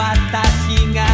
私が